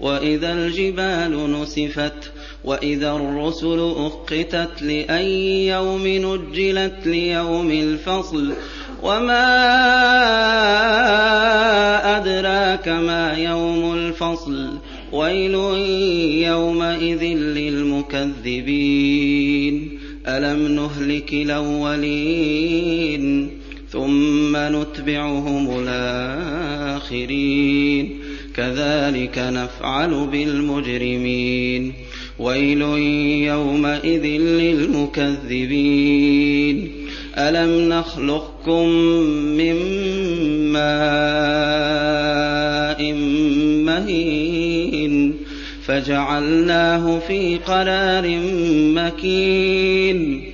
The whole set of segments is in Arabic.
وإذا الجبال نسفت وإذا الرسل أقتت لأي يوم نجلت ليوم الفصل وما أدراك ما يوم الفصل ويل يومئذ للمكذبين. ألم نهلك الأولين ثم نتبعهم الآخرين. كذلك نفعل بالمجرمين. ويل يومئذ للمكذبين. ألم نخلقكم من ماء مهين فجعلناه في قرار مكين.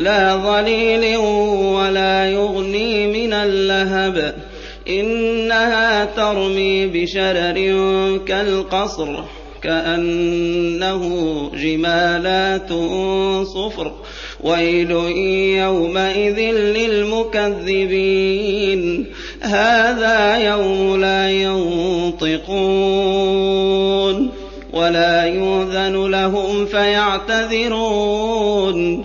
لا ظليل ولا يغني من اللهب. إنها ترمي بشرر كالقصر كأنه جمالات صفر. ويل يومئذ للمكذبين هذا يوم لا ينطقون. ولا يؤذن لهم فيعتذرون.